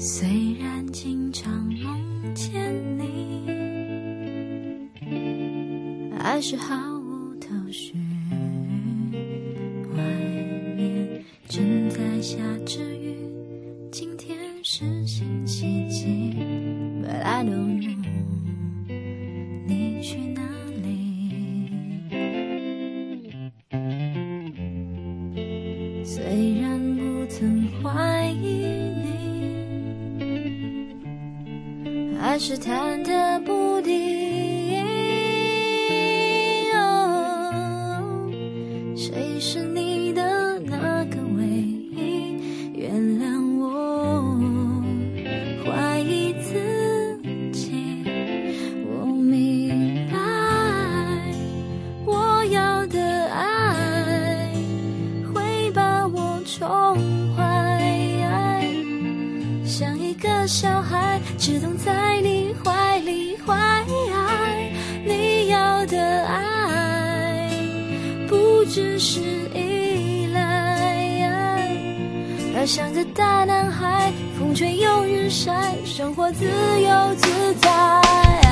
虽然经常梦见你，还是毫无头绪。外面正在下着雨，今天是星期几？But I don't know，你去哪里？虽然不曾怀疑是忐忑不定。哦谁是你的那个唯一？原谅我怀疑自己。我明白，我要的爱会把我宠坏。像一个小孩，只懂在的爱，不只是依赖，而像个大男孩，风吹又日晒，生活自由自在。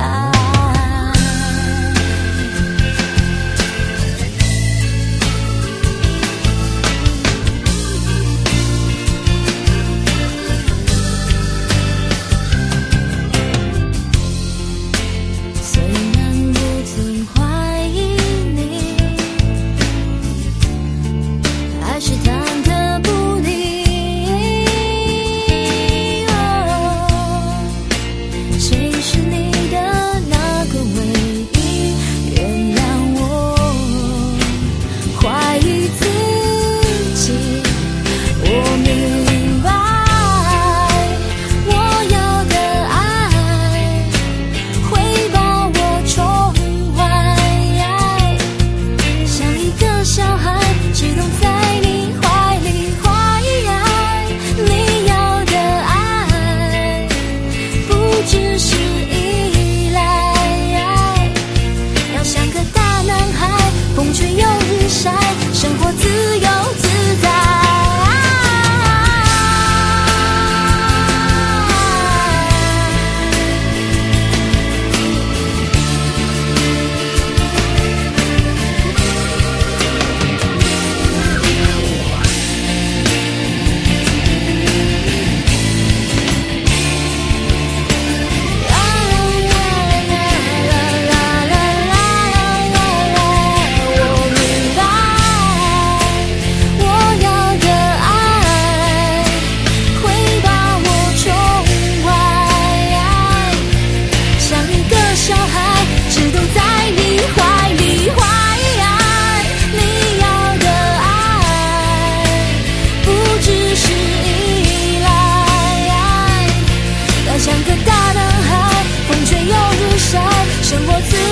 两个大男孩风吹又日晒生活自